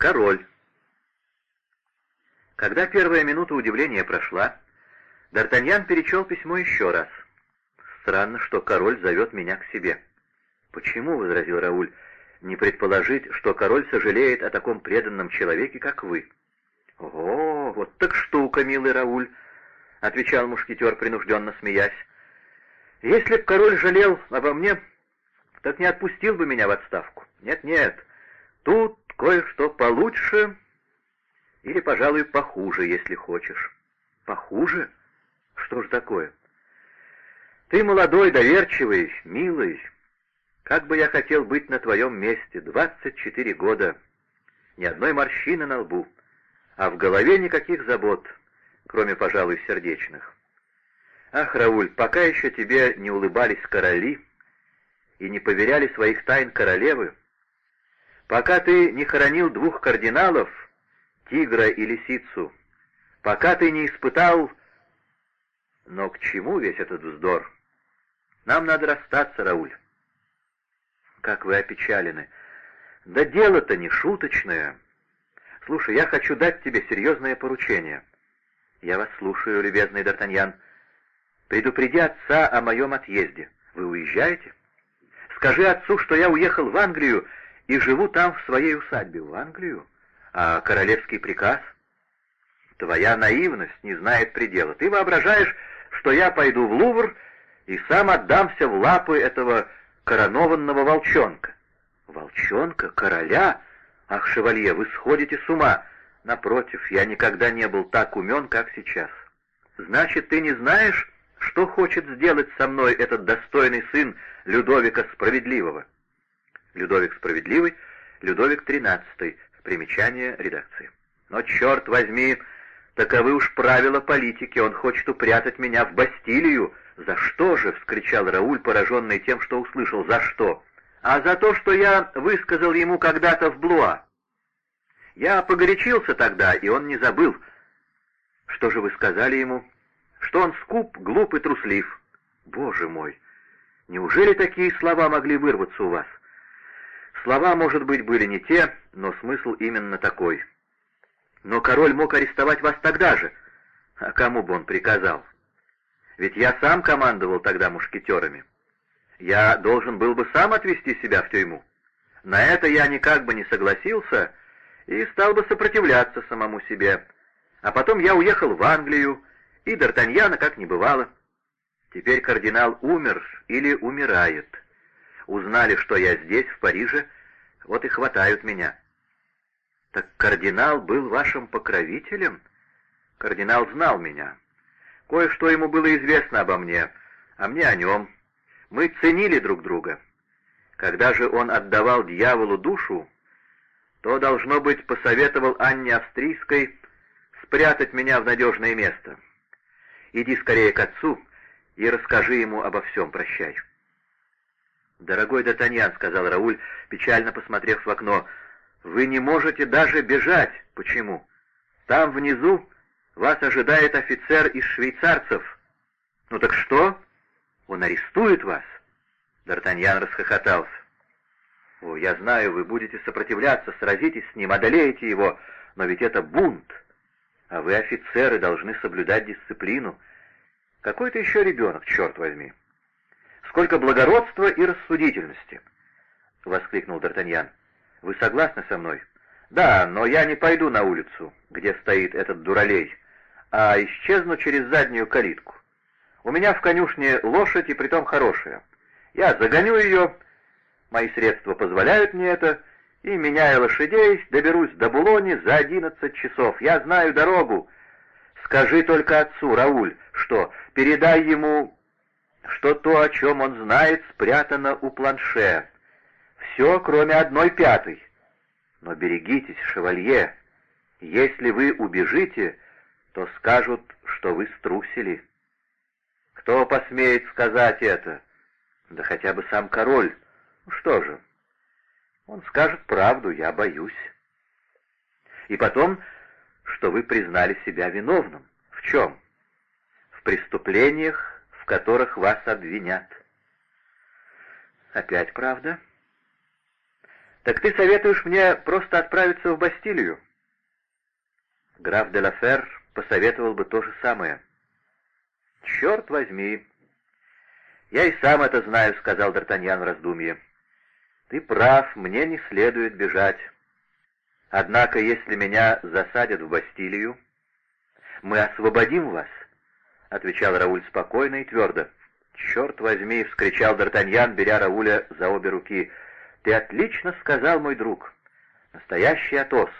Король. Когда первая минута удивления прошла, Д'Артаньян перечел письмо еще раз. «Странно, что король зовет меня к себе». «Почему?» — возразил Рауль. «Не предположить, что король сожалеет о таком преданном человеке, как вы». «О, вот так штука, милый Рауль», — отвечал мушкетер, принужденно смеясь. «Если б король жалел обо мне, так не отпустил бы меня в отставку. Нет-нет, тут кое-что получше или, пожалуй, похуже, если хочешь». «Похуже? Что ж такое?» «Ты молодой, доверчивый, милый. Как бы я хотел быть на твоем месте, двадцать четыре года, ни одной морщины на лбу, а в голове никаких забот» кроме, пожалуй, сердечных. Ах, Рауль, пока еще тебе не улыбались короли и не поверяли своих тайн королевы, пока ты не хоронил двух кардиналов, тигра и лисицу, пока ты не испытал... Но к чему весь этот вздор? Нам надо расстаться, Рауль. Как вы опечалены. Да дело-то не шуточное. Слушай, я хочу дать тебе серьезное поручение. «Я вас слушаю, любезный Д'Артаньян. Предупреди отца о моем отъезде. Вы уезжаете? Скажи отцу, что я уехал в Англию и живу там в своей усадьбе. В Англию? А королевский приказ? Твоя наивность не знает предела. Ты воображаешь, что я пойду в Лувр и сам отдамся в лапы этого коронованного волчонка. Волчонка? Короля? Ах, шевалье, вы сходите с ума! Напротив, я никогда не был так умен, как сейчас. Значит, ты не знаешь, что хочет сделать со мной этот достойный сын Людовика Справедливого? Людовик Справедливый, Людовик XIII. Примечание редакции. Но, черт возьми, таковы уж правила политики, он хочет упрятать меня в Бастилию. «За что же?» — вскричал Рауль, пораженный тем, что услышал. «За что?» «А за то, что я высказал ему когда-то в Блуа. Я погорячился тогда, и он не забыл. Что же вы сказали ему? Что он скуп, глуп и труслив. Боже мой! Неужели такие слова могли вырваться у вас? Слова, может быть, были не те, но смысл именно такой. Но король мог арестовать вас тогда же. А кому бы он приказал? Ведь я сам командовал тогда мушкетерами. Я должен был бы сам отвести себя в тюрьму. На это я никак бы не согласился, и стал бы сопротивляться самому себе. А потом я уехал в Англию, и Д'Артаньяна как не бывало. Теперь кардинал умер или умирает. Узнали, что я здесь, в Париже, вот и хватают меня. Так кардинал был вашим покровителем? Кардинал знал меня. Кое-что ему было известно обо мне, а мне о нем. Мы ценили друг друга. Когда же он отдавал дьяволу душу, то, должно быть, посоветовал Анне Австрийской спрятать меня в надежное место. Иди скорее к отцу и расскажи ему обо всем, прощай. «Дорогой Д'Артаньян», — сказал Рауль, печально посмотрев в окно, — «вы не можете даже бежать. Почему? Там внизу вас ожидает офицер из швейцарцев. Ну так что? Он арестует вас?» Д'Артаньян расхохотался. О, я знаю, вы будете сопротивляться, сразитесь с ним, одолеете его, но ведь это бунт. А вы, офицеры, должны соблюдать дисциплину. Какой ты еще ребенок, черт возьми. Сколько благородства и рассудительности! — воскликнул Д'Артаньян. — Вы согласны со мной? — Да, но я не пойду на улицу, где стоит этот дуралей, а исчезну через заднюю калитку. У меня в конюшне лошадь, и притом хорошая. Я загоню ее Мои средства позволяют мне это, и, меняя лошадей, доберусь до Булони за одиннадцать часов. Я знаю дорогу. Скажи только отцу, Рауль, что передай ему, что то, о чем он знает, спрятано у планше. Все, кроме одной пятой. Но берегитесь, шевалье. Если вы убежите, то скажут, что вы струсили. Кто посмеет сказать это? Да хотя бы сам король. Что же? Он скажет правду, я боюсь. И потом, что вы признали себя виновным. В чем? В преступлениях, в которых вас обвинят. Опять правда? Так ты советуешь мне просто отправиться в Бастилию? Граф де Лафер посоветовал бы то же самое. «Черт возьми!» «Я и сам это знаю», — сказал Д'Артаньян в раздумье. «Ты прав, мне не следует бежать. Однако, если меня засадят в Бастилию, мы освободим вас», — отвечал Рауль спокойно и твердо. «Черт возьми!» — вскричал Д'Артаньян, беря Рауля за обе руки. «Ты отлично сказал, мой друг. Настоящий Атос.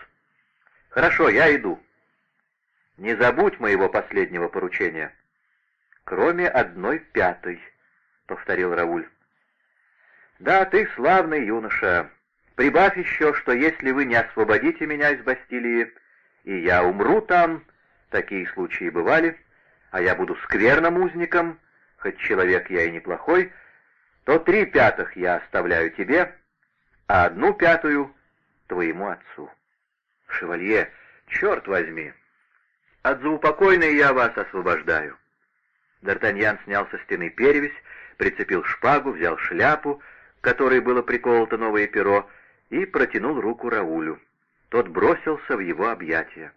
Хорошо, я иду. Не забудь моего последнего поручения» кроме одной пятой», — повторил Рауль. «Да, ты славный юноша. Прибавь еще, что если вы не освободите меня из Бастилии, и я умру там, такие случаи бывали, а я буду скверным узником, хоть человек я и неплохой, то три пятых я оставляю тебе, а одну пятую — твоему отцу. Шевалье, черт возьми, от заупокойной я вас освобождаю. Д'Артаньян снял со стены перевязь, прицепил шпагу, взял шляпу, к которой было приколото новое перо, и протянул руку Раулю. Тот бросился в его объятия.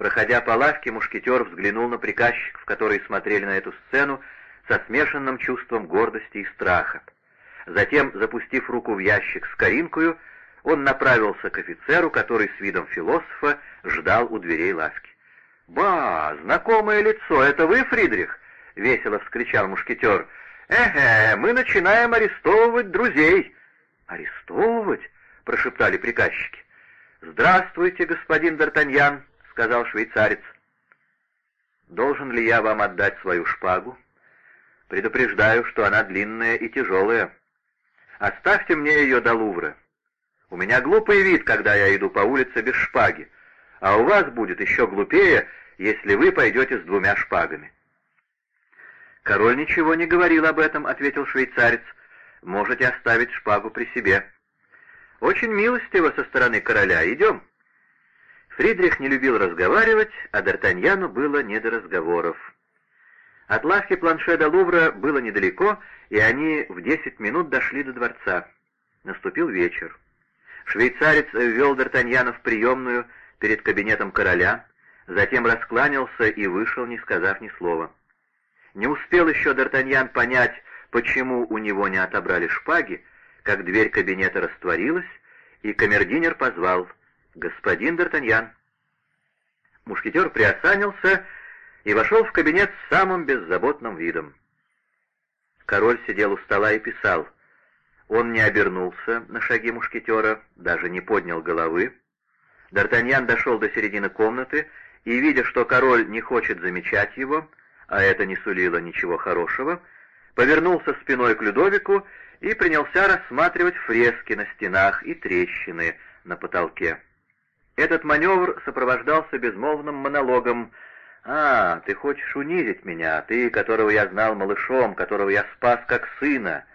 Проходя по лавке, мушкетер взглянул на приказчиков, которые смотрели на эту сцену со смешанным чувством гордости и страха. Затем, запустив руку в ящик с коринкою, он направился к офицеру, который с видом философа ждал у дверей лавки. «Ба, знакомое лицо, это вы, Фридрих?» — весело вскричал мушкетер. «Эге, мы начинаем арестовывать друзей». «Арестовывать?» — прошептали приказчики. «Здравствуйте, господин Д'Артаньян», — сказал швейцарец. «Должен ли я вам отдать свою шпагу? Предупреждаю, что она длинная и тяжелая. Оставьте мне ее до Лувра. У меня глупый вид, когда я иду по улице без шпаги, а у вас будет еще глупее, если вы пойдете с двумя шпагами». «Король ничего не говорил об этом», — ответил швейцарец. «Можете оставить шпагу при себе». «Очень милостиво со стороны короля. Идем». Фридрих не любил разговаривать, а Д'Артаньяну было не до разговоров. От лавки планше до Лувра было недалеко, и они в десять минут дошли до дворца. Наступил вечер. Швейцарец ввел Д'Артаньяна в приемную перед кабинетом короля, затем раскланялся и вышел, не сказав ни слова. Не успел еще Д'Артаньян понять, почему у него не отобрали шпаги, как дверь кабинета растворилась, и камердинер позвал «Господин Д'Артаньян». Мушкетер приосанился и вошел в кабинет с самым беззаботным видом. Король сидел у стола и писал. Он не обернулся на шаги мушкетера, даже не поднял головы. Д'Артаньян дошел до середины комнаты и, видя, что король не хочет замечать его, а это не сулило ничего хорошего, повернулся спиной к Людовику и принялся рассматривать фрески на стенах и трещины на потолке. Этот маневр сопровождался безмолвным монологом «А, ты хочешь унизить меня, ты, которого я знал малышом, которого я спас как сына,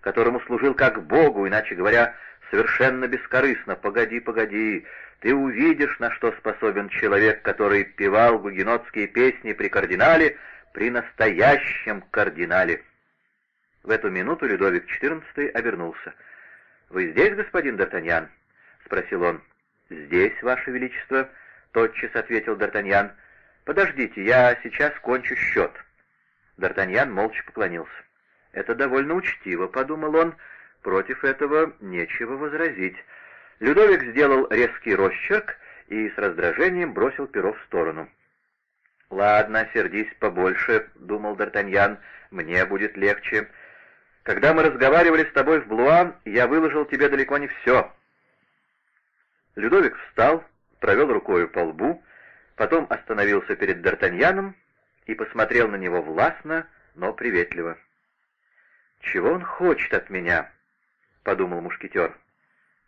которому служил как Богу, иначе говоря, совершенно бескорыстно. Погоди, погоди, ты увидишь, на что способен человек, который певал гугенотские песни при кардинале, при настоящем кардинале. В эту минуту Людовик XIV обернулся. «Вы здесь, господин Д'Артаньян?» — спросил он. «Здесь, Ваше Величество», — тотчас ответил Д'Артаньян. «Подождите, я сейчас кончу счет». Д'Артаньян молча поклонился. «Это довольно учтиво», — подумал он. «Против этого нечего возразить». Людовик сделал резкий росчерк и с раздражением бросил перо в сторону. «Ладно, сердись побольше», — думал Д'Артаньян, — «мне будет легче. Когда мы разговаривали с тобой в Блуа, я выложил тебе далеко не все». Людовик встал, провел рукою по лбу, потом остановился перед Д'Артаньяном и посмотрел на него властно, но приветливо. «Чего он хочет от меня?» — подумал мушкетер.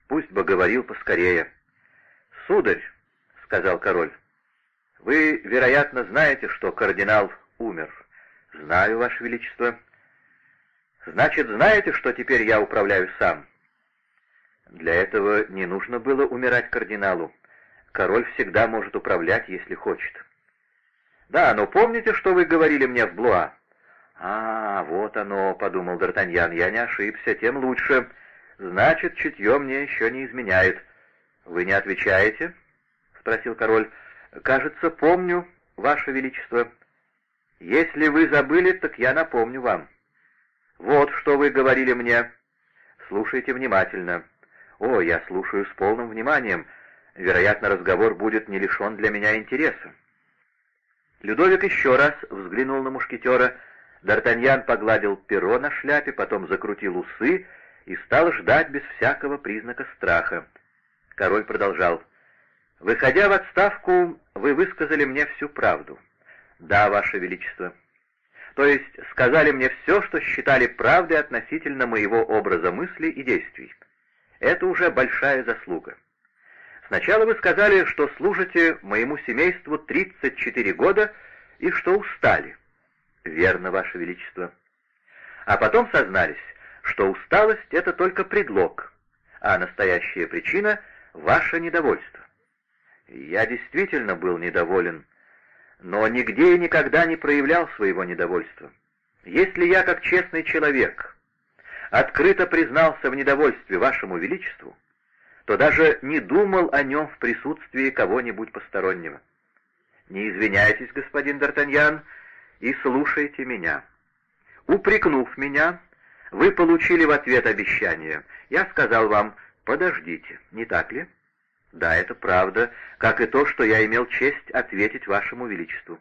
«Пусть бы говорил поскорее». «Сударь», — сказал король, — вы, вероятно, знаете, что кардинал умер. Знаю, Ваше Величество. Значит, знаете, что теперь я управляю сам? Для этого не нужно было умирать кардиналу. Король всегда может управлять, если хочет. Да, но помните, что вы говорили мне в Блуа? «А, вот оно», — подумал Д'Артаньян, — «я не ошибся, тем лучше. Значит, чутье мне еще не изменяет. Вы не отвечаете? — спросил король. Кажется, помню, Ваше Величество. Если вы забыли, так я напомню вам. Вот что вы говорили мне. Слушайте внимательно. О, я слушаю с полным вниманием. Вероятно, разговор будет не лишен для меня интереса. Людовик еще раз взглянул на мушкетера. Д'Артаньян погладил перо на шляпе, потом закрутил усы и стал ждать без всякого признака страха. Король продолжал. «Выходя в отставку, вы высказали мне всю правду». «Да, Ваше Величество». «То есть сказали мне все, что считали правдой относительно моего образа мысли и действий. Это уже большая заслуга. Сначала вы сказали, что служите моему семейству 34 года и что устали. Верно, Ваше Величество. А потом сознались, что усталость — это только предлог, а настоящая причина — ваше недовольство. Я действительно был недоволен, но нигде и никогда не проявлял своего недовольства. Если я, как честный человек, открыто признался в недовольстве вашему величеству, то даже не думал о нем в присутствии кого-нибудь постороннего. Не извиняйтесь, господин Д'Артаньян, и слушайте меня. Упрекнув меня, вы получили в ответ обещание. Я сказал вам, подождите, не так ли? Да, это правда, как и то, что я имел честь ответить вашему величеству.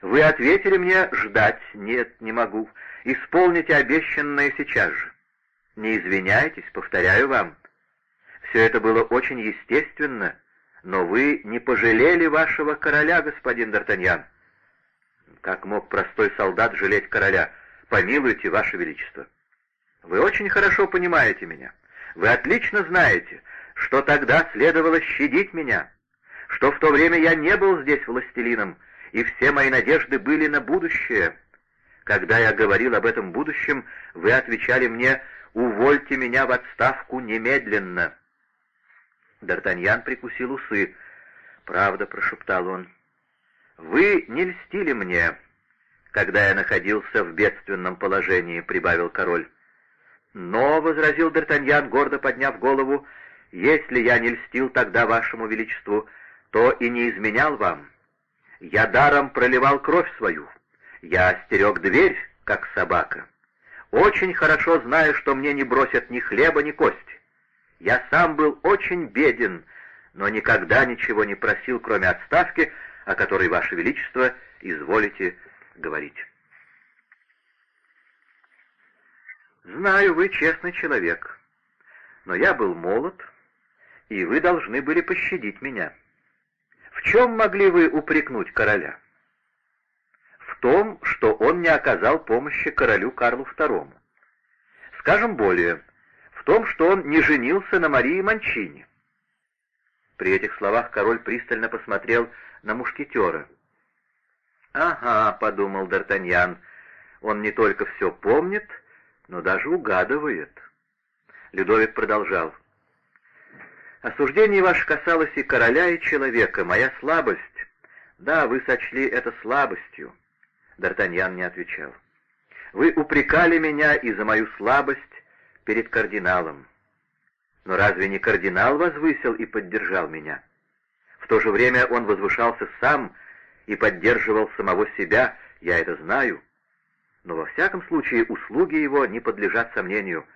Вы ответили мне ждать, нет, не могу. Исполните обещанное сейчас же. Не извиняйтесь, повторяю вам. Все это было очень естественно, но вы не пожалели вашего короля, господин Д'Артаньян. Как мог простой солдат жалеть короля? Помилуйте, ваше величество. Вы очень хорошо понимаете меня. Вы отлично знаете, что тогда следовало щадить меня, что в то время я не был здесь властелином, и все мои надежды были на будущее. Когда я говорил об этом будущем, вы отвечали мне «Увольте меня в отставку немедленно». Д'Артаньян прикусил усы. «Правда», — прошептал он, — «вы не льстили мне, когда я находился в бедственном положении», — прибавил король. «Но», — возразил Д'Артаньян, гордо подняв голову, — «если я не льстил тогда вашему величеству, то и не изменял вам. Я даром проливал кровь свою, я остерег дверь, как собака. Очень хорошо знаю, что мне не бросят ни хлеба, ни кости. Я сам был очень беден, но никогда ничего не просил, кроме отставки, о которой, Ваше Величество, изволите говорить. Знаю, вы честный человек, но я был молод, и вы должны были пощадить меня. В чем могли вы упрекнуть короля? Том, что он не оказал помощи королю Карлу II. Скажем более, в том, что он не женился на Марии Манчини. При этих словах король пристально посмотрел на мушкетера. «Ага», — подумал Д'Артаньян, — «он не только все помнит, но даже угадывает». Людовик продолжал. «Осуждение ваше касалось и короля, и человека. Моя слабость. Да, вы сочли это слабостью». Д'Артаньян не отвечал. «Вы упрекали меня и за мою слабость, перед кардиналом. Но разве не кардинал возвысил и поддержал меня? В то же время он возвышался сам и поддерживал самого себя, я это знаю. Но во всяком случае услуги его не подлежат сомнению.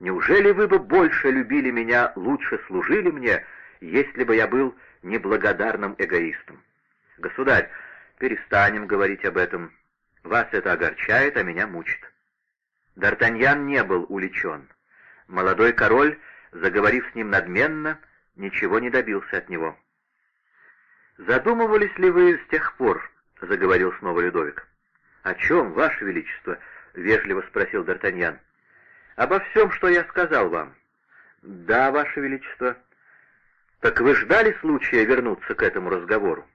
Неужели вы бы больше любили меня, лучше служили мне, если бы я был неблагодарным эгоистом? Государь, перестанем говорить об этом. Вас это огорчает, а меня мучит. Д'Артаньян не был уличен. Молодой король, заговорив с ним надменно, ничего не добился от него. «Задумывались ли вы с тех пор?» — заговорил снова Людовик. «О чем, Ваше Величество?» — вежливо спросил Д'Артаньян. «Обо всем, что я сказал вам». «Да, Ваше Величество». «Так вы ждали случая вернуться к этому разговору?»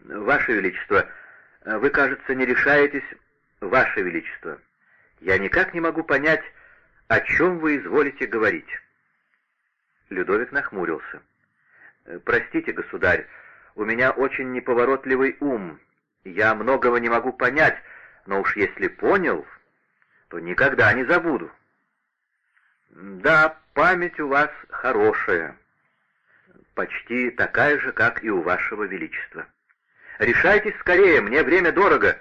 «Ваше Величество, вы, кажется, не решаетесь...» «Ваше Величество, я никак не могу понять, о чем вы изволите говорить. Людовик нахмурился. «Э, «Простите, государь, у меня очень неповоротливый ум. Я многого не могу понять, но уж если понял, то никогда не забуду». «Да, память у вас хорошая, почти такая же, как и у вашего величества. Решайтесь скорее, мне время дорого.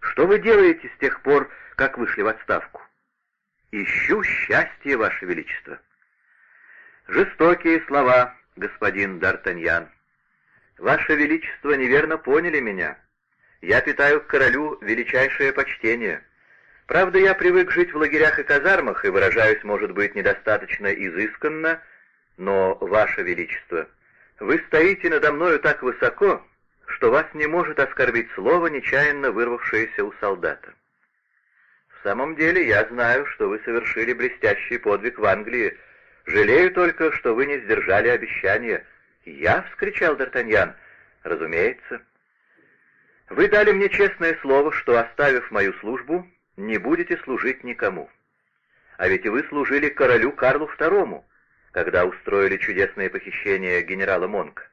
Что вы делаете с тех пор, как вышли в отставку?» «Ищу счастье, ваше величество». «Жестокие слова, господин Д'Артаньян. Ваше величество неверно поняли меня. Я питаю к королю величайшее почтение». Правда, я привык жить в лагерях и казармах и выражаюсь, может быть, недостаточно изысканно, но, Ваше Величество, вы стоите надо мною так высоко, что вас не может оскорбить слово, нечаянно вырвавшееся у солдата. В самом деле, я знаю, что вы совершили блестящий подвиг в Англии. Жалею только, что вы не сдержали обещания. «Я?» — вскричал Д'Артаньян. «Разумеется». «Вы дали мне честное слово, что, оставив мою службу, не будете служить никому. А ведь вы служили королю Карлу II, когда устроили чудесное похищение генерала Монка.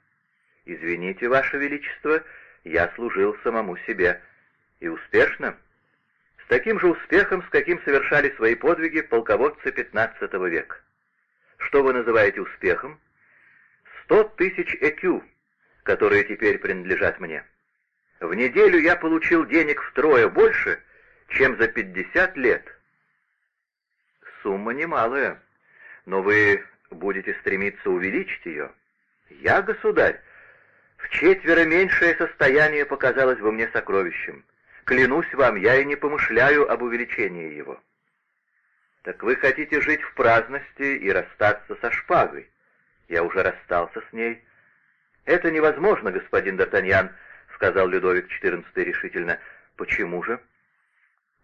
Извините, Ваше Величество, я служил самому себе. И успешно. С таким же успехом, с каким совершали свои подвиги полководцы XV века. Что вы называете успехом? Сто тысяч ЭКЮ, которые теперь принадлежат мне. В неделю я получил денег втрое больше, чем за пятьдесят лет. Сумма немалая, но вы будете стремиться увеличить ее. Я, государь, в четверо меньшее состояние показалось бы мне сокровищем. Клянусь вам, я и не помышляю об увеличении его. Так вы хотите жить в праздности и расстаться со шпагой? Я уже расстался с ней. Это невозможно, господин Д'Артаньян, — сказал Людовик XIV решительно. Почему же? —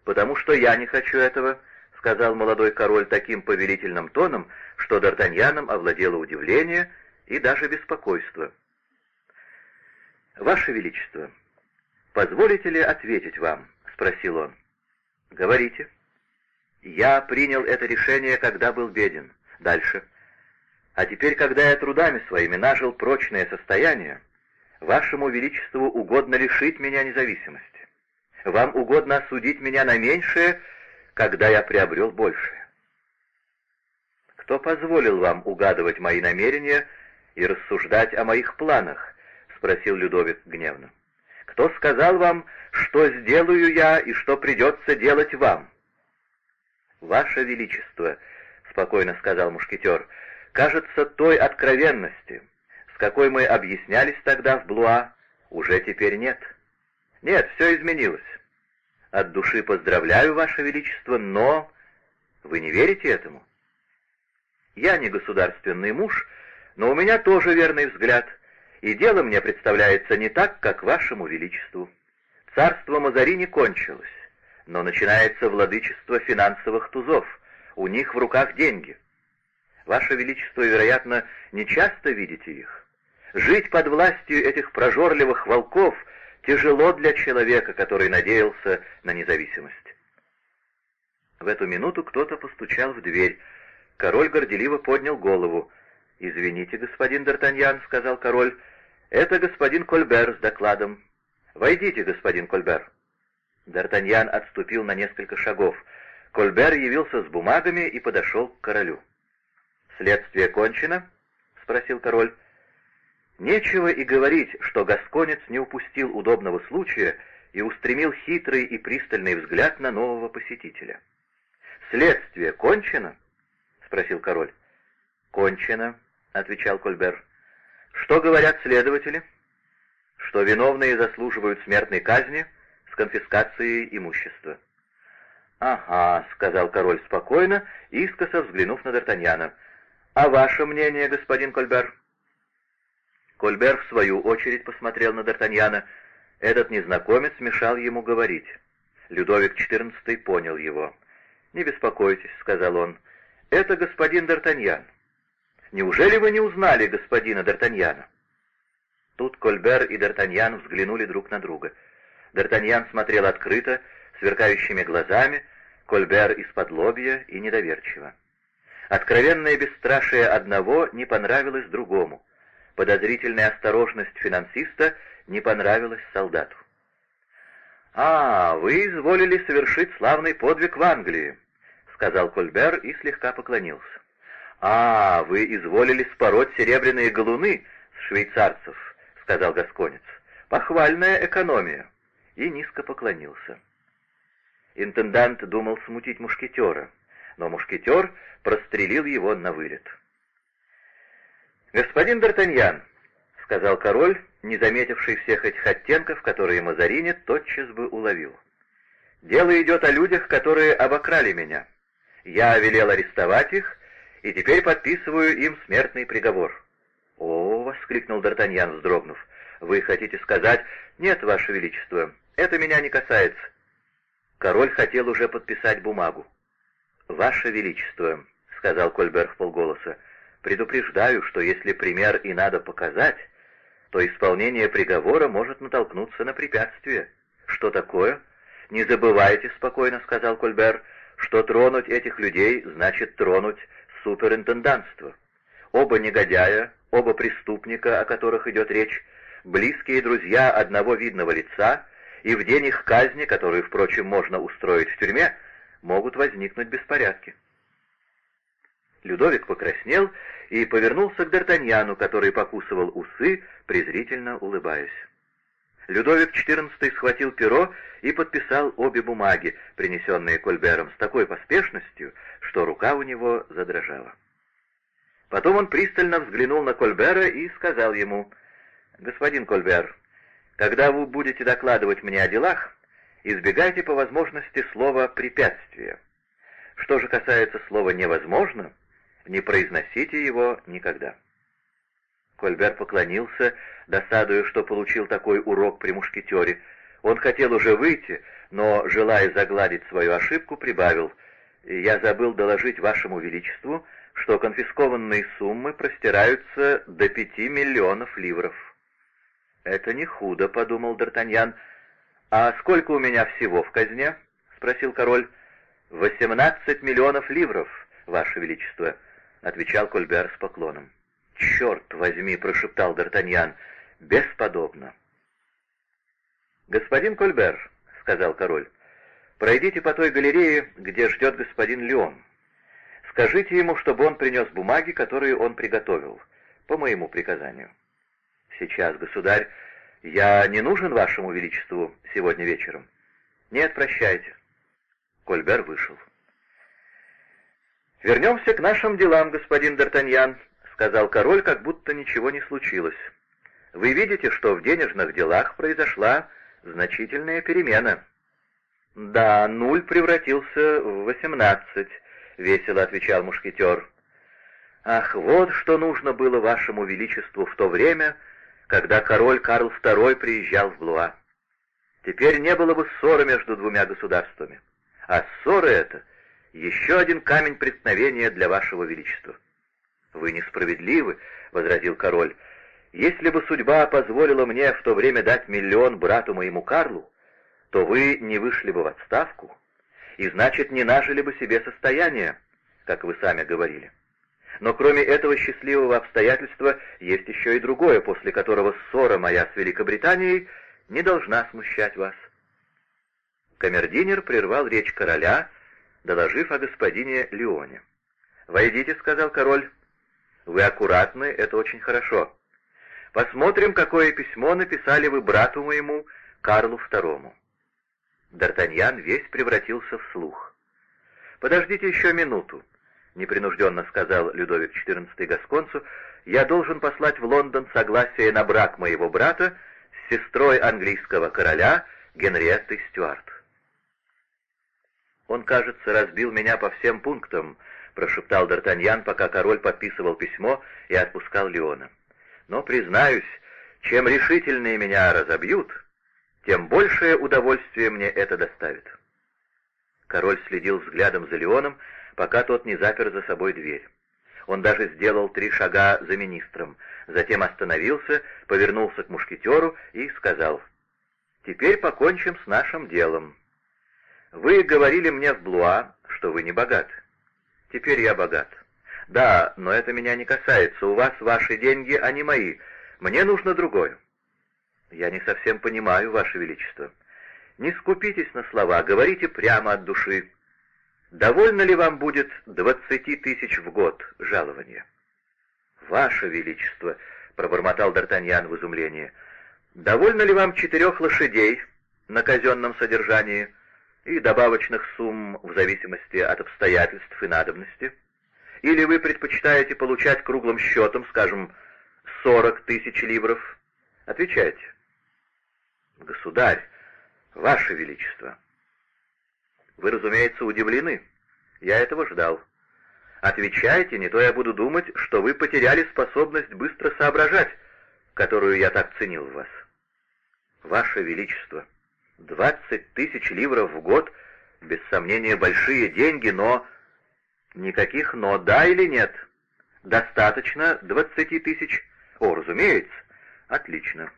«Потому что я не хочу этого», — сказал молодой король таким повелительным тоном, что Д'Артаньяном овладело удивление и даже беспокойство. «Ваше Величество, позволите ли ответить вам?» — спросил он. «Говорите». «Я принял это решение, когда был беден. Дальше. А теперь, когда я трудами своими нажил прочное состояние, вашему Величеству угодно лишить меня независимости. Вам угодно осудить меня на меньшее, когда я приобрел большее. Кто позволил вам угадывать мои намерения и рассуждать о моих планах? — спросил Людовик гневно. Кто сказал вам, что сделаю я и что придется делать вам? Ваше Величество, — спокойно сказал мушкетер, — кажется, той откровенности, с какой мы объяснялись тогда в Блуа, уже теперь нет. — нет, все изменилось. От души поздравляю, Ваше Величество, но... Вы не верите этому? Я не государственный муж, но у меня тоже верный взгляд, и дело мне представляется не так, как Вашему Величеству. Царство Мазарини кончилось, но начинается владычество финансовых тузов, у них в руках деньги. Ваше Величество, вероятно, не часто видите их. Жить под властью этих прожорливых волков — тяжело для человека, который надеялся на независимость. В эту минуту кто-то постучал в дверь. Король горделиво поднял голову. «Извините, господин Д'Артаньян», — сказал король, — «это господин Кольбер с докладом. Войдите, господин Кольбер». Д'Артаньян отступил на несколько шагов. Кольбер явился с бумагами и подошел к королю. «Следствие кончено?» — спросил король. Нечего и говорить, что Гасконец не упустил удобного случая и устремил хитрый и пристальный взгляд на нового посетителя. «Следствие кончено?» — спросил король. «Кончено», — отвечал Кольбер. «Что говорят следователи?» «Что виновные заслуживают смертной казни с конфискацией имущества». «Ага», — сказал король спокойно, искоса взглянув на Д'Артаньяна. «А ваше мнение, господин Кольбер?» Кольбер, в свою очередь, посмотрел на Д'Артаньяна. Этот незнакомец мешал ему говорить. Людовик XIV понял его. «Не беспокойтесь», — сказал он. «Это господин Д'Артаньян. Неужели вы не узнали господина Д'Артаньяна?» Тут Кольбер и Д'Артаньян взглянули друг на друга. Д'Артаньян смотрел открыто, сверкающими глазами, Кольбер из-под лобья и недоверчиво. Откровенное бесстрашие одного не понравилось другому. Подозрительная осторожность финансиста не понравилась солдату. «А, вы изволили совершить славный подвиг в Англии», — сказал Кольбер и слегка поклонился. «А, вы изволили спороть серебряные галуны с швейцарцев», — сказал Гасконец. «Похвальная экономия». И низко поклонился. Интендант думал смутить мушкетера, но мушкетер прострелил его на вылет. «Господин Д'Артаньян», — сказал король, не заметивший всех этих оттенков, которые Мазарини тотчас бы уловил. «Дело идет о людях, которые обокрали меня. Я велел арестовать их, и теперь подписываю им смертный приговор». «О!» — воскликнул Д'Артаньян, вздрогнув. «Вы хотите сказать...» «Нет, Ваше Величество, это меня не касается». Король хотел уже подписать бумагу. «Ваше Величество», — сказал Кольбер в полголоса, — «предупреждаю, что если пример и надо показать, то исполнение приговора может натолкнуться на препятствие. Что такое? Не забывайте, спокойно сказал Кольбер, что тронуть этих людей значит тронуть суперинтендантство. Оба негодяя, оба преступника, о которых идет речь, близкие друзья одного видного лица, и в день их казни, которую, впрочем, можно устроить в тюрьме, могут возникнуть беспорядки. Людовик покраснел и повернулся к Д'Артаньяну, который покусывал усы, презрительно улыбаясь. Людовик XIV схватил перо и подписал обе бумаги, принесенные Кольбером, с такой поспешностью, что рука у него задрожала. Потом он пристально взглянул на Кольбера и сказал ему, «Господин Кольбер, когда вы будете докладывать мне о делах, избегайте по возможности слова «препятствие». Что же касается слова «невозможно», не произносите его никогда. Кольбер поклонился, досадуя, что получил такой урок при мушкетере. Он хотел уже выйти, но, желая загладить свою ошибку, прибавил, «Я забыл доложить вашему величеству, что конфискованные суммы простираются до пяти миллионов ливров». «Это не худо», — подумал Д'Артаньян. «А сколько у меня всего в казне?» — спросил король. «Восемнадцать миллионов ливров, ваше величество», — отвечал Кольбер с поклоном. «Черт возьми!» — прошептал Д'Артаньян. «Бесподобно!» «Господин Кольбер», — сказал король, — «пройдите по той галерее, где ждет господин Леон. Скажите ему, чтобы он принес бумаги, которые он приготовил, по моему приказанию». «Сейчас, государь, я не нужен вашему величеству сегодня вечером?» «Нет, прощайте». Кольбер вышел. «Вернемся к нашим делам, господин Д'Артаньян», — сказал король, как будто ничего не случилось. «Вы видите, что в денежных делах произошла значительная перемена». «Да, нуль превратился в восемнадцать», — весело отвечал мушкетер. «Ах, вот что нужно было вашему величеству в то время, когда король Карл II приезжал в Блуа. Теперь не было бы ссоры между двумя государствами. А ссора эта еще один камень преткновения для вашего величества». «Вы несправедливы», — возразил король. «Если бы судьба позволила мне в то время дать миллион брату моему Карлу, то вы не вышли бы в отставку, и значит, не нажили бы себе состояние, как вы сами говорили. Но кроме этого счастливого обстоятельства есть еще и другое, после которого ссора моя с Великобританией не должна смущать вас». Камердинер прервал речь короля, доложив о господине Леоне. «Войдите», — сказал король. «Вы аккуратны, это очень хорошо. Посмотрим, какое письмо написали вы брату моему, Карлу II». Д'Артаньян весь превратился в слух. «Подождите еще минуту», — непринужденно сказал Людовик XIV Гасконцу, «я должен послать в Лондон согласие на брак моего брата с сестрой английского короля Генриеттой Стюарт». «Он, кажется, разбил меня по всем пунктам», — прошептал Д'Артаньян, пока король подписывал письмо и отпускал Леона. «Но, признаюсь, чем решительнее меня разобьют, тем большее удовольствие мне это доставит». Король следил взглядом за Леоном, пока тот не запер за собой дверь. Он даже сделал три шага за министром, затем остановился, повернулся к мушкетеру и сказал, «Теперь покончим с нашим делом. Вы говорили мне в Блуа, что вы не богат. Теперь я богат. Да, но это меня не касается. У вас ваши деньги, а не мои. Мне нужно другое. Я не совсем понимаю, Ваше Величество. Не скупитесь на слова, говорите прямо от души. довольно ли вам будет двадцати тысяч в год жалования? «Ваше Величество», — пробормотал Д'Артаньян в изумлении, — «довольно ли вам четырех лошадей на казенном содержании и добавочных сумм в зависимости от обстоятельств и надобности? Или вы предпочитаете получать круглым счетом, скажем, сорок тысяч ливров? Отвечайте». «Государь, Ваше Величество!» «Вы, разумеется, удивлены. Я этого ждал. Отвечайте, не то я буду думать, что вы потеряли способность быстро соображать, которую я так ценил в вас. Ваше Величество, двадцать тысяч ливров в год, без сомнения, большие деньги, но... Никаких «но», да или нет? Достаточно двадцати тысяч? О, разумеется. Отлично.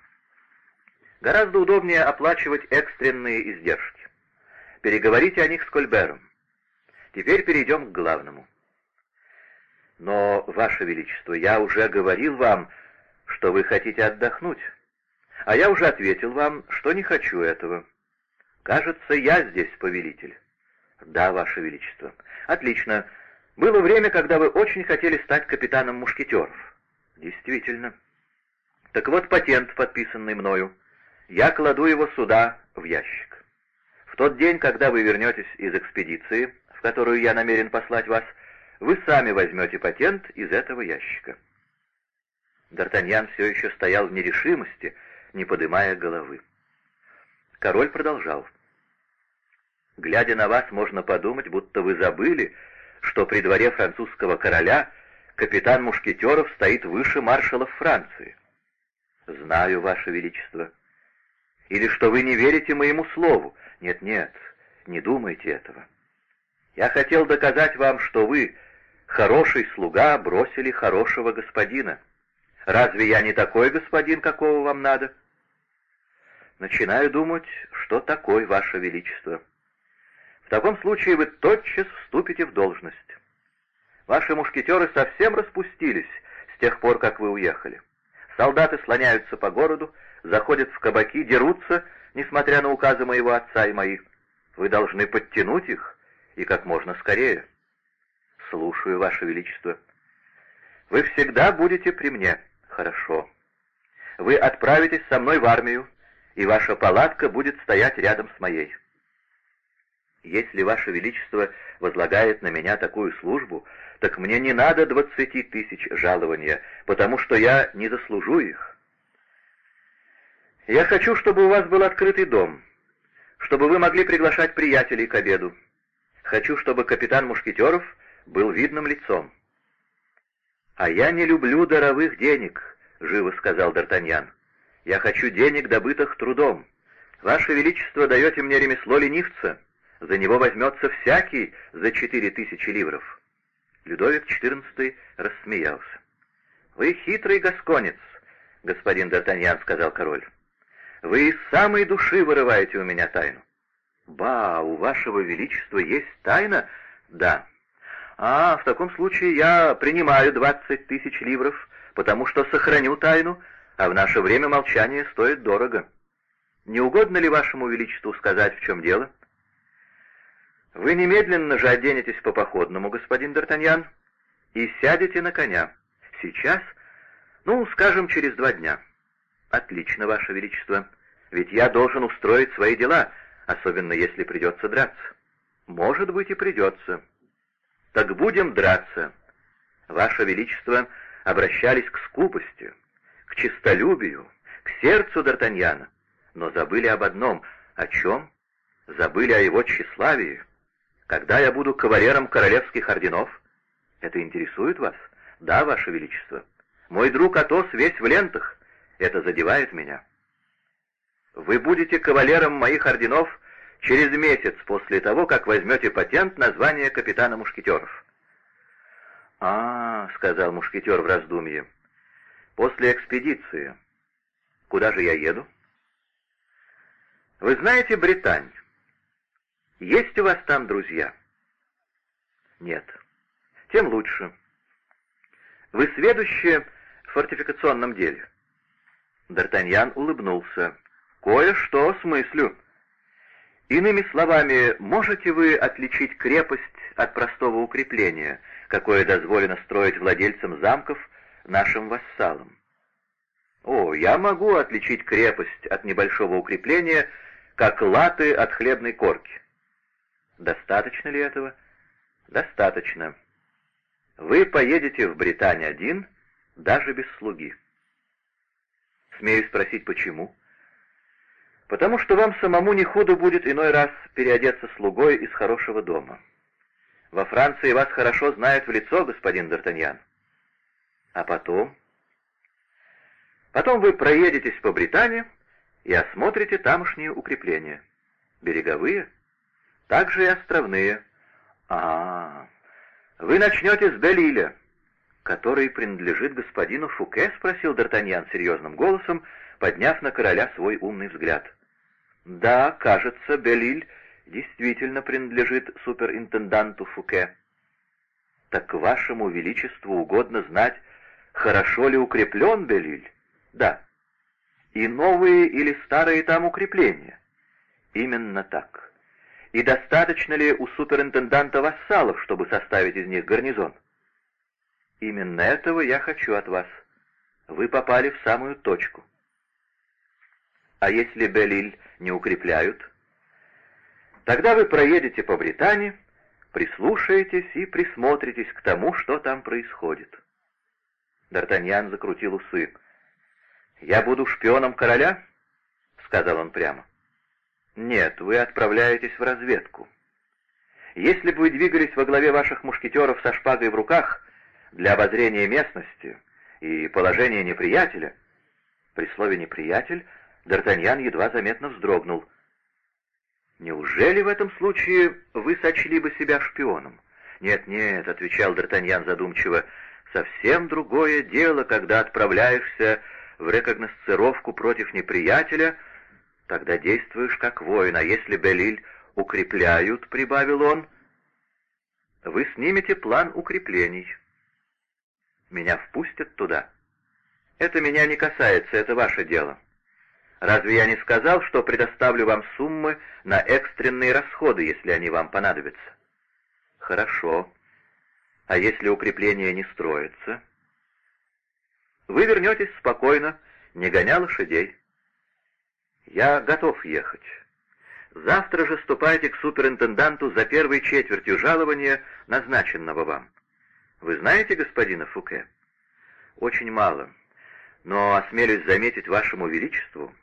Гораздо удобнее оплачивать экстренные издержки. Переговорите о них с Кольбером. Теперь перейдем к главному. Но, Ваше Величество, я уже говорил вам, что вы хотите отдохнуть. А я уже ответил вам, что не хочу этого. Кажется, я здесь повелитель. Да, Ваше Величество. Отлично. Было время, когда вы очень хотели стать капитаном мушкетеров. Действительно. Так вот патент, подписанный мною. Я кладу его сюда, в ящик. В тот день, когда вы вернетесь из экспедиции, в которую я намерен послать вас, вы сами возьмете патент из этого ящика». Д'Артаньян все еще стоял в нерешимости, не подымая головы. Король продолжал. «Глядя на вас, можно подумать, будто вы забыли, что при дворе французского короля капитан Мушкетеров стоит выше маршалов Франции. Знаю, Ваше Величество. Или что вы не верите моему слову. Нет-нет, не думайте этого. Я хотел доказать вам, что вы Хороший слуга бросили хорошего господина. Разве я не такой господин, какого вам надо? Начинаю думать, что такой, ваше величество. В таком случае вы тотчас вступите в должность. Ваши мушкетеры совсем распустились с тех пор, как вы уехали. Солдаты слоняются по городу, заходят в кабаки, дерутся, несмотря на указы моего отца и моих. Вы должны подтянуть их, и как можно скорее. «Слушаю, Ваше Величество». «Вы всегда будете при мне». «Хорошо. Вы отправитесь со мной в армию, и ваша палатка будет стоять рядом с моей». «Если Ваше Величество возлагает на меня такую службу, так мне не надо двадцати тысяч жалования, потому что я не заслужу их». «Я хочу, чтобы у вас был открытый дом, чтобы вы могли приглашать приятелей к обеду. Хочу, чтобы капитан Мушкетеров был видным лицом. «А я не люблю даровых денег», — живо сказал Д'Артаньян. «Я хочу денег, добытых трудом. Ваше Величество даете мне ремесло ленивца. За него возьмется всякий за четыре тысячи ливров». Людовик XIV рассмеялся. «Вы хитрый гасконец, господин Д'Артаньян», — сказал король. «Вы из самой души вырываете у меня тайну». «Ба, у вашего величества есть тайна?» «Да, «А, в таком случае я принимаю двадцать тысяч ливров, потому что сохраню тайну, а в наше время молчание стоит дорого. Не угодно ли вашему величеству сказать, в чем дело?» «Вы немедленно же оденетесь по походному, господин Д'Артаньян, и сядете на коня. Сейчас? Ну, скажем, через два дня». «Отлично, ваше величество, ведь я должен устроить свои дела, особенно если придется драться». «Может быть, и придется». Так будем драться. Ваше Величество обращались к скупости, к честолюбию, к сердцу Д'Артаньяна, но забыли об одном. О чем? Забыли о его тщеславии. Когда я буду кавалером королевских орденов? Это интересует вас? Да, Ваше Величество. Мой друг Атос весь в лентах. Это задевает меня. Вы будете кавалером моих орденов через месяц после того, как возьмете патент на звание капитана мушкетеров». «А, — сказал мушкетер в раздумье, — после экспедиции. Куда же я еду?» «Вы знаете Британь? Есть у вас там друзья?» «Нет. Тем лучше. Вы сведущие в фортификационном деле?» Д'Артаньян улыбнулся. «Кое-что смыслю. Иными словами, можете вы отличить крепость от простого укрепления, какое дозволено строить владельцам замков нашим вассалам? О, я могу отличить крепость от небольшого укрепления, как латы от хлебной корки. Достаточно ли этого? Достаточно. Вы поедете в Британию один, даже без слуги. Смею спросить, почему? Потому что вам самому не худо будет иной раз переодеться слугой из хорошего дома. Во Франции вас хорошо знают в лицо, господин Д'Артаньян. А потом? Потом вы проедетесь по Британии и осмотрите тамошние укрепления. Береговые? Также и островные. А, -а, -а. вы начнете с Белиля, который принадлежит господину Фуке, спросил Д'Артаньян серьезным голосом, подняв на короля свой умный взгляд. Да, кажется, Белиль действительно принадлежит суперинтенданту Фуке. Так вашему величеству угодно знать, хорошо ли укреплен Белиль? Да. И новые или старые там укрепления? Именно так. И достаточно ли у суперинтенданта вассалов, чтобы составить из них гарнизон? Именно этого я хочу от вас. Вы попали в самую точку. А если Белиль не укрепляют? Тогда вы проедете по Британии, прислушаетесь и присмотритесь к тому, что там происходит. Д'Артаньян закрутил усы. «Я буду шпионом короля?» — сказал он прямо. «Нет, вы отправляетесь в разведку. Если бы вы двигались во главе ваших мушкетеров со шпагой в руках для обозрения местности и положения неприятеля...» При слове «неприятель» Д'Артаньян едва заметно вздрогнул. «Неужели в этом случае вы сочли бы себя шпионом?» «Нет-нет», — отвечал Д'Артаньян задумчиво, — «совсем другое дело, когда отправляешься в рекогносцировку против неприятеля, тогда действуешь как воин, а если Белиль укрепляют, — прибавил он, — вы снимете план укреплений. Меня впустят туда. Это меня не касается, это ваше дело. Разве я не сказал, что предоставлю вам суммы на экстренные расходы, если они вам понадобятся? Хорошо. А если укрепление не строится? Вы вернетесь спокойно, не гоня лошадей. Я готов ехать. Завтра же ступайте к суперинтенданту за первой четвертью жалования, назначенного вам. Вы знаете господина Фуке? Очень мало. Но осмелюсь заметить вашему величеству,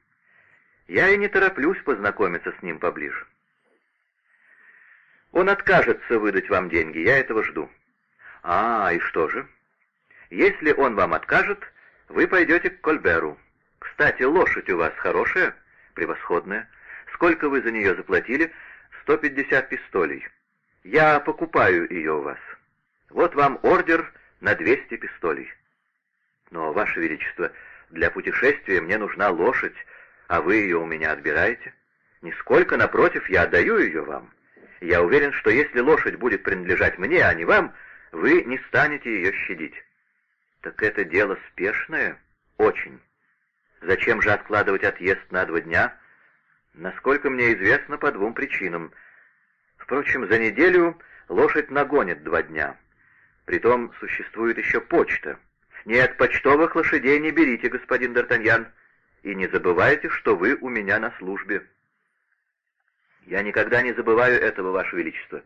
я и не тороплюсь познакомиться с ним поближе. Он откажется выдать вам деньги, я этого жду. А, и что же? Если он вам откажет, вы пойдете к Кольберу. Кстати, лошадь у вас хорошая? Превосходная. Сколько вы за нее заплатили? 150 пистолей. Я покупаю ее у вас. Вот вам ордер на 200 пистолей. Но, Ваше Величество, для путешествия мне нужна лошадь, а вы ее у меня отбираете. Нисколько, напротив, я отдаю ее вам. Я уверен, что если лошадь будет принадлежать мне, а не вам, вы не станете ее щадить. Так это дело спешное? Очень. Зачем же откладывать отъезд на два дня? Насколько мне известно, по двум причинам. Впрочем, за неделю лошадь нагонит два дня. Притом существует еще почта. Нет, почтовых лошадей не берите, господин Д'Артаньян, и не забывайте, что вы у меня на службе. Я никогда не забываю этого, Ваше Величество.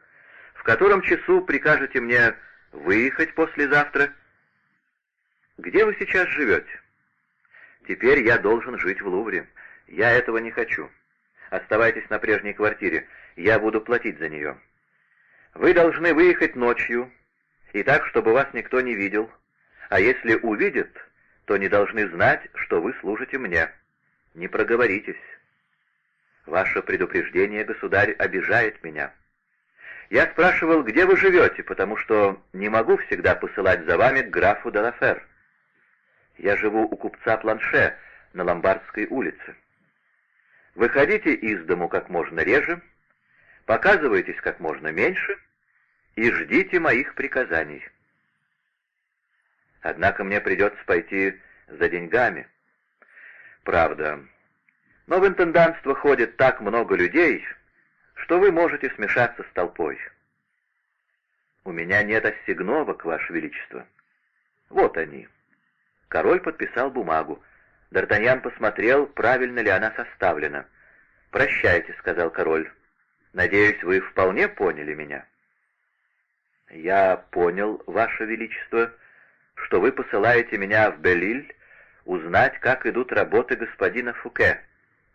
В котором часу прикажете мне выехать послезавтра? Где вы сейчас живете? Теперь я должен жить в Лувре. Я этого не хочу. Оставайтесь на прежней квартире. Я буду платить за нее. Вы должны выехать ночью, и так, чтобы вас никто не видел. А если увидят, то не должны знать, что вы служите мне. Не проговоритесь. Ваше предупреждение, государь, обижает меня. Я спрашивал, где вы живете, потому что не могу всегда посылать за вами к графу Делафер. Я живу у купца Планше на Ломбардской улице. Выходите из дому как можно реже, показывайтесь как можно меньше и ждите моих приказаний. Однако мне придется пойти за деньгами. Правда. Но в интендантство ходит так много людей, что вы можете смешаться с толпой. У меня нет ассигновок, Ваше Величество. Вот они. Король подписал бумагу. Д'Артаньян посмотрел, правильно ли она составлена. «Прощайте», — сказал король. «Надеюсь, вы вполне поняли меня». «Я понял, Ваше Величество, что вы посылаете меня в Белиль узнать, как идут работы господина Фуке.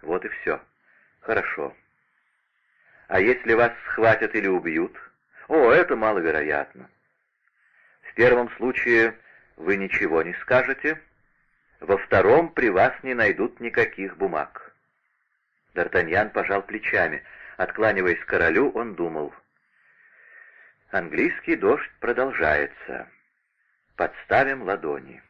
Вот и все. Хорошо. А если вас схватят или убьют? О, это маловероятно. В первом случае вы ничего не скажете, во втором при вас не найдут никаких бумаг. Д'Артаньян пожал плечами. Откланиваясь королю, он думал. Английский дождь продолжается. Подставим ладони.